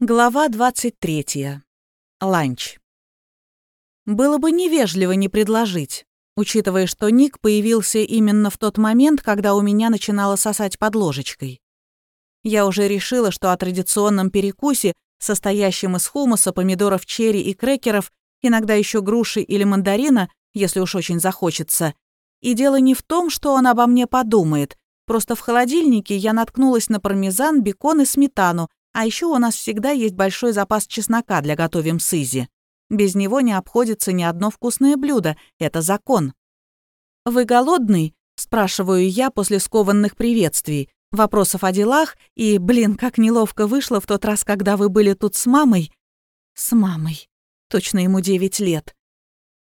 Глава 23. Ланч. Было бы невежливо не предложить, учитывая, что Ник появился именно в тот момент, когда у меня начинало сосать под ложечкой. Я уже решила, что о традиционном перекусе, состоящем из хумуса, помидоров черри и крекеров, иногда еще груши или мандарина, если уж очень захочется. И дело не в том, что он обо мне подумает, просто в холодильнике я наткнулась на пармезан, бекон и сметану, а еще у нас всегда есть большой запас чеснока для готовим с Изи. Без него не обходится ни одно вкусное блюдо, это закон. «Вы голодный?» – спрашиваю я после скованных приветствий, вопросов о делах и, блин, как неловко вышло в тот раз, когда вы были тут с мамой. С мамой. Точно ему 9 лет.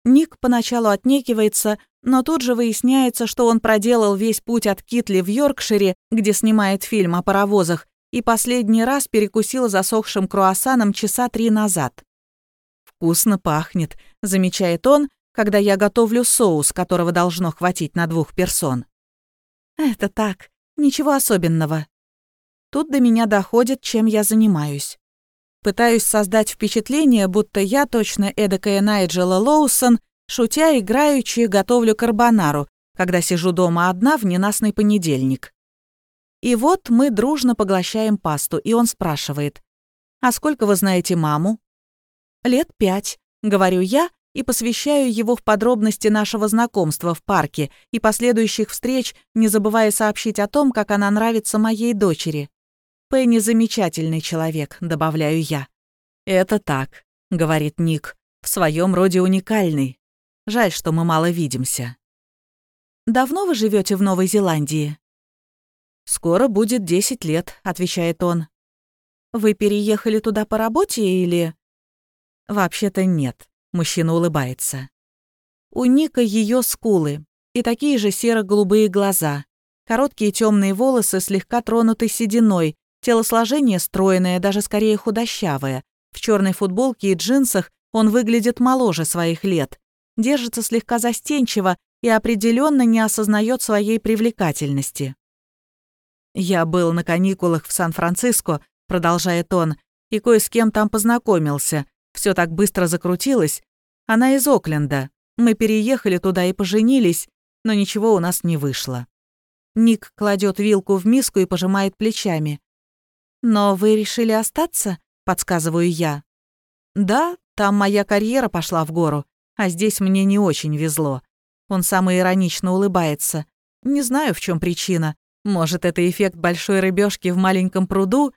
Ник поначалу отнекивается, но тут же выясняется, что он проделал весь путь от Китли в Йоркшире, где снимает фильм о паровозах, и последний раз перекусила засохшим круассаном часа три назад. «Вкусно пахнет», — замечает он, когда я готовлю соус, которого должно хватить на двух персон. «Это так, ничего особенного». Тут до меня доходит, чем я занимаюсь. Пытаюсь создать впечатление, будто я точно эдакая Найджела Лоусон, шутя играючи, готовлю карбонару, когда сижу дома одна в ненастный понедельник. И вот мы дружно поглощаем пасту, и он спрашивает, «А сколько вы знаете маму?» «Лет пять», — говорю я, и посвящаю его в подробности нашего знакомства в парке и последующих встреч, не забывая сообщить о том, как она нравится моей дочери. «Пенни замечательный человек», — добавляю я. «Это так», — говорит Ник, — «в своем роде уникальный. Жаль, что мы мало видимся». «Давно вы живете в Новой Зеландии?» «Скоро будет десять лет», — отвечает он. «Вы переехали туда по работе или...» «Вообще-то нет», — мужчина улыбается. У Ника ее скулы и такие же серо-голубые глаза, короткие темные волосы слегка тронуты сединой, телосложение стройное, даже скорее худощавое. В черной футболке и джинсах он выглядит моложе своих лет, держится слегка застенчиво и определенно не осознает своей привлекательности. «Я был на каникулах в Сан-Франциско», — продолжает он, «и кое с кем там познакомился. Все так быстро закрутилось. Она из Окленда. Мы переехали туда и поженились, но ничего у нас не вышло». Ник кладет вилку в миску и пожимает плечами. «Но вы решили остаться?» — подсказываю я. «Да, там моя карьера пошла в гору, а здесь мне не очень везло». Он самоиронично улыбается. «Не знаю, в чем причина. Может, это эффект большой рыбешки в маленьком пруду?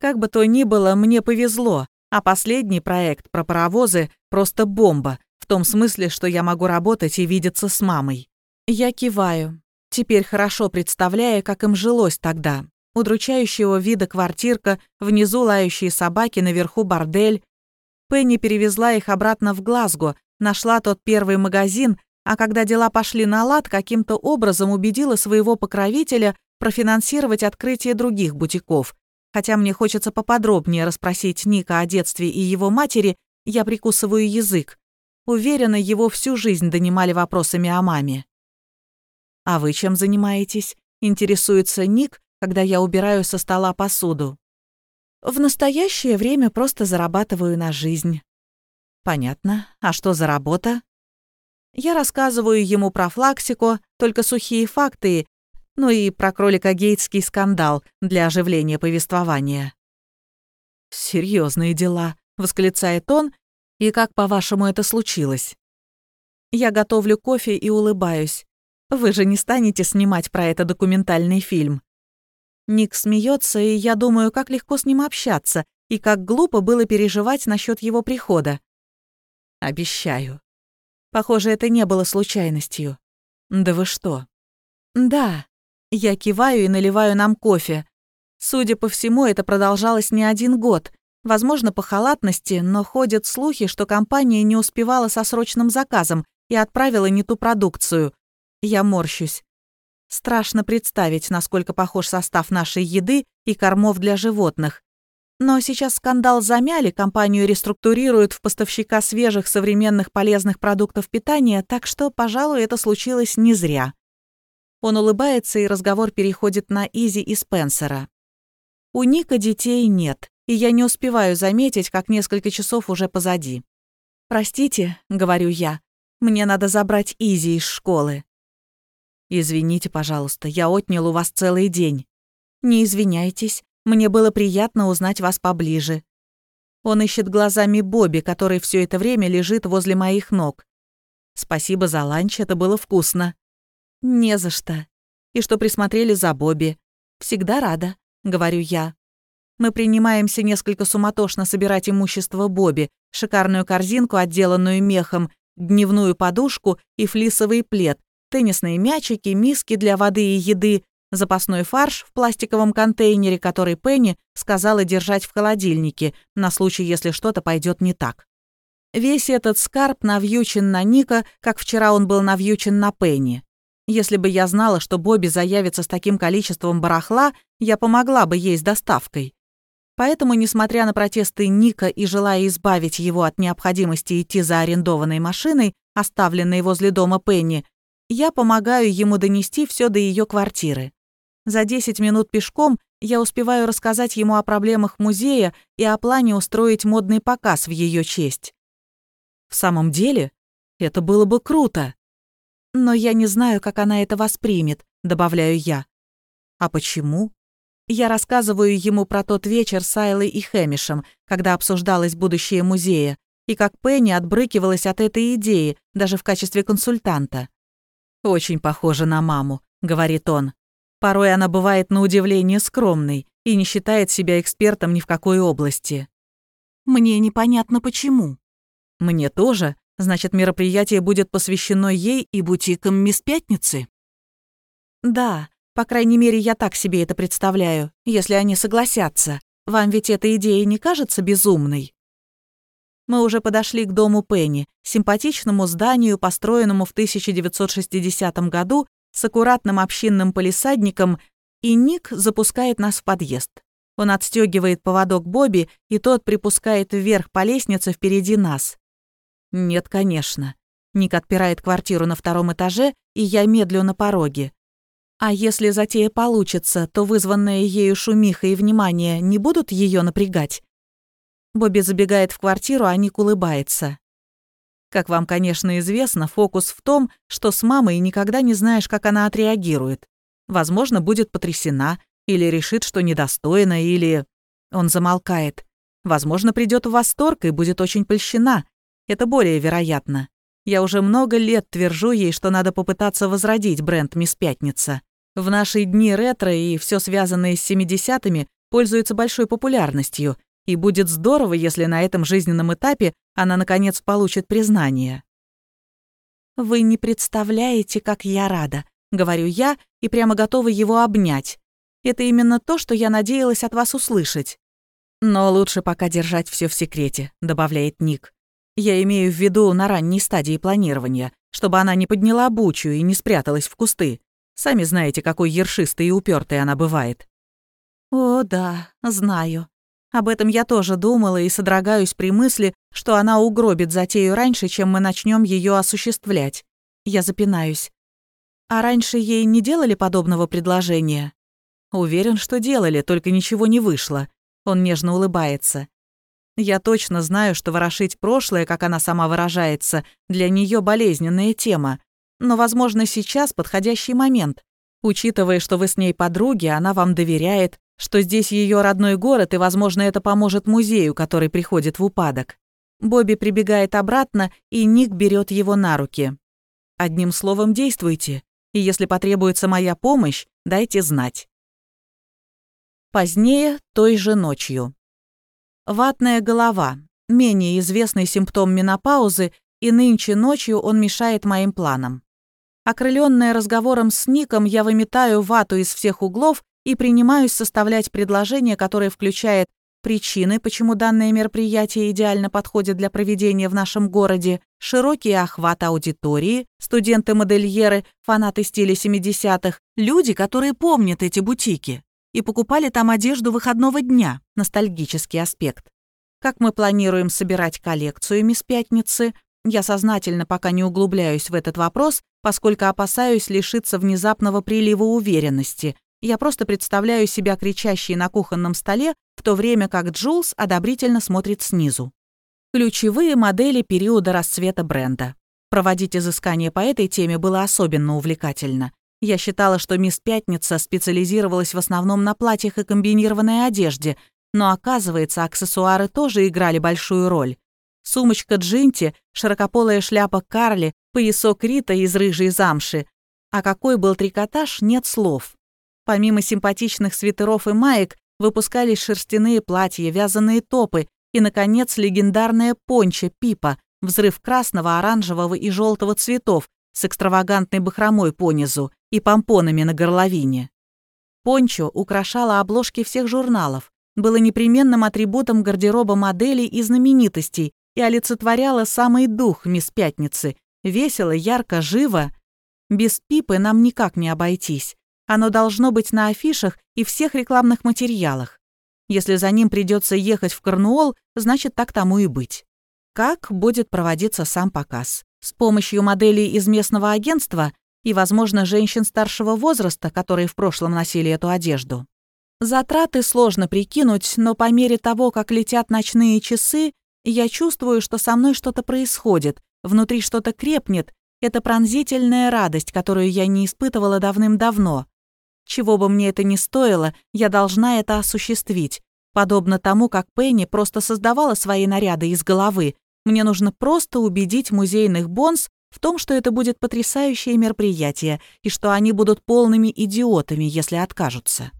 Как бы то ни было, мне повезло, а последний проект про паровозы просто бомба, в том смысле, что я могу работать и видеться с мамой. Я киваю, теперь хорошо представляя, как им жилось тогда. Удручающего вида квартирка, внизу лающие собаки, наверху бордель. Пенни перевезла их обратно в Глазго, нашла тот первый магазин, а когда дела пошли на лад, каким-то образом убедила своего покровителя профинансировать открытие других бутиков. Хотя мне хочется поподробнее расспросить Ника о детстве и его матери, я прикусываю язык. Уверена, его всю жизнь донимали вопросами о маме. «А вы чем занимаетесь?» — интересуется Ник, когда я убираю со стола посуду. «В настоящее время просто зарабатываю на жизнь». «Понятно. А что за работа?» Я рассказываю ему про флаксику, только сухие факты, ну и про кролика-гейтский скандал для оживления повествования. Серьезные дела», — восклицает он, «и как, по-вашему, это случилось?» Я готовлю кофе и улыбаюсь. Вы же не станете снимать про это документальный фильм. Ник смеется, и я думаю, как легко с ним общаться, и как глупо было переживать насчет его прихода. Обещаю. Похоже, это не было случайностью. Да вы что? Да. Я киваю и наливаю нам кофе. Судя по всему, это продолжалось не один год. Возможно, по халатности, но ходят слухи, что компания не успевала со срочным заказом и отправила не ту продукцию. Я морщусь. Страшно представить, насколько похож состав нашей еды и кормов для животных. Но сейчас скандал замяли, компанию реструктурируют в поставщика свежих современных полезных продуктов питания, так что, пожалуй, это случилось не зря. Он улыбается, и разговор переходит на Изи и Спенсера. У Ника детей нет, и я не успеваю заметить, как несколько часов уже позади. «Простите», — говорю я, — «мне надо забрать Изи из школы». «Извините, пожалуйста, я отнял у вас целый день». «Не извиняйтесь, мне было приятно узнать вас поближе». Он ищет глазами Бобби, который все это время лежит возле моих ног. «Спасибо за ланч, это было вкусно». «Не за что. И что присмотрели за Бобби. Всегда рада», — говорю я. Мы принимаемся несколько суматошно собирать имущество Бобби, шикарную корзинку, отделанную мехом, дневную подушку и флисовый плед, теннисные мячики, миски для воды и еды, запасной фарш в пластиковом контейнере, который Пенни сказала держать в холодильнике, на случай, если что-то пойдет не так. Весь этот скарб навьючен на Ника, как вчера он был навьючен на Пенни. Если бы я знала, что Бобби заявится с таким количеством барахла, я помогла бы ей с доставкой. Поэтому, несмотря на протесты Ника и желая избавить его от необходимости идти за арендованной машиной, оставленной возле дома Пенни, я помогаю ему донести все до ее квартиры. За 10 минут пешком я успеваю рассказать ему о проблемах музея и о плане устроить модный показ в ее честь. В самом деле, это было бы круто. Но я не знаю, как она это воспримет, добавляю я. А почему? Я рассказываю ему про тот вечер с Айлой и Хэмишем, когда обсуждалось будущее музея, и как Пенни отбрыкивалась от этой идеи, даже в качестве консультанта. «Очень похоже на маму», — говорит он. Порой она бывает на удивление скромной и не считает себя экспертом ни в какой области. Мне непонятно почему. Мне тоже. Значит, мероприятие будет посвящено ей и бутикам Мисс Пятницы? Да, по крайней мере, я так себе это представляю, если они согласятся. Вам ведь эта идея не кажется безумной? Мы уже подошли к дому Пенни, симпатичному зданию, построенному в 1960 году с аккуратным общинным полисадником, и Ник запускает нас в подъезд. Он отстегивает поводок Бобби, и тот припускает вверх по лестнице впереди нас. Нет, конечно. Ник отпирает квартиру на втором этаже, и я медлю на пороге. А если затея получится, то вызванные ею шумиха и внимание не будут ее напрягать? Бобби забегает в квартиру, а Ник улыбается. Как вам, конечно, известно, фокус в том, что с мамой никогда не знаешь, как она отреагирует. Возможно, будет потрясена, или решит, что недостойна, или... Он замолкает. Возможно, придет в восторг и будет очень польщена. Это более вероятно. Я уже много лет твержу ей, что надо попытаться возродить бренд «Мисс Пятница». В наши дни ретро и все связанное с 70-ми пользуется большой популярностью, и будет здорово, если на этом жизненном этапе она, наконец, получит признание. «Вы не представляете, как я рада», — говорю я, и прямо готова его обнять. Это именно то, что я надеялась от вас услышать. «Но лучше пока держать все в секрете», — добавляет Ник. Я имею в виду на ранней стадии планирования, чтобы она не подняла бучу и не спряталась в кусты. Сами знаете, какой ершистой и упертой она бывает. О, да, знаю. Об этом я тоже думала и содрогаюсь при мысли, что она угробит затею раньше, чем мы начнем ее осуществлять. Я запинаюсь. А раньше ей не делали подобного предложения? Уверен, что делали, только ничего не вышло. Он нежно улыбается. Я точно знаю, что ворошить прошлое, как она сама выражается, для нее болезненная тема. Но, возможно, сейчас подходящий момент. Учитывая, что вы с ней подруги, она вам доверяет, что здесь ее родной город, и, возможно, это поможет музею, который приходит в упадок. Бобби прибегает обратно, и Ник берет его на руки. Одним словом, действуйте, и если потребуется моя помощь, дайте знать. Позднее, той же ночью. Ватная голова – менее известный симптом менопаузы, и нынче ночью он мешает моим планам. Окрыленная разговором с Ником, я выметаю вату из всех углов и принимаюсь составлять предложение, которое включает причины, почему данное мероприятие идеально подходит для проведения в нашем городе, широкий охват аудитории, студенты-модельеры, фанаты стиля 70-х, люди, которые помнят эти бутики и покупали там одежду выходного дня, ностальгический аспект. Как мы планируем собирать коллекцию «Мисс Пятницы», я сознательно пока не углубляюсь в этот вопрос, поскольку опасаюсь лишиться внезапного прилива уверенности, Я просто представляю себя кричащей на кухонном столе, в то время как Джулс одобрительно смотрит снизу. Ключевые модели периода расцвета бренда. Проводить изыскания по этой теме было особенно увлекательно. Я считала, что мисс Пятница специализировалась в основном на платьях и комбинированной одежде, но оказывается, аксессуары тоже играли большую роль. Сумочка Джинти, широкополая шляпа Карли, поясок Рита из рыжей замши. А какой был трикотаж, нет слов. Помимо симпатичных свитеров и маек, выпускались шерстяные платья, вязаные топы и, наконец, легендарная понча Пипа, взрыв красного, оранжевого и желтого цветов с экстравагантной бахромой понизу и помпонами на горловине. Пончо украшала обложки всех журналов, было непременным атрибутом гардероба моделей и знаменитостей и олицетворяло самый дух мисс Пятницы. Весело, ярко, живо. Без пипы нам никак не обойтись. Оно должно быть на афишах и всех рекламных материалах. Если за ним придется ехать в Корнуолл, значит, так тому и быть. Как будет проводиться сам показ? С помощью моделей из местного агентства и, возможно, женщин старшего возраста, которые в прошлом носили эту одежду. Затраты сложно прикинуть, но по мере того, как летят ночные часы, я чувствую, что со мной что-то происходит, внутри что-то крепнет. Это пронзительная радость, которую я не испытывала давным-давно. Чего бы мне это ни стоило, я должна это осуществить. Подобно тому, как Пенни просто создавала свои наряды из головы, мне нужно просто убедить музейных бонс в том, что это будет потрясающее мероприятие и что они будут полными идиотами, если откажутся.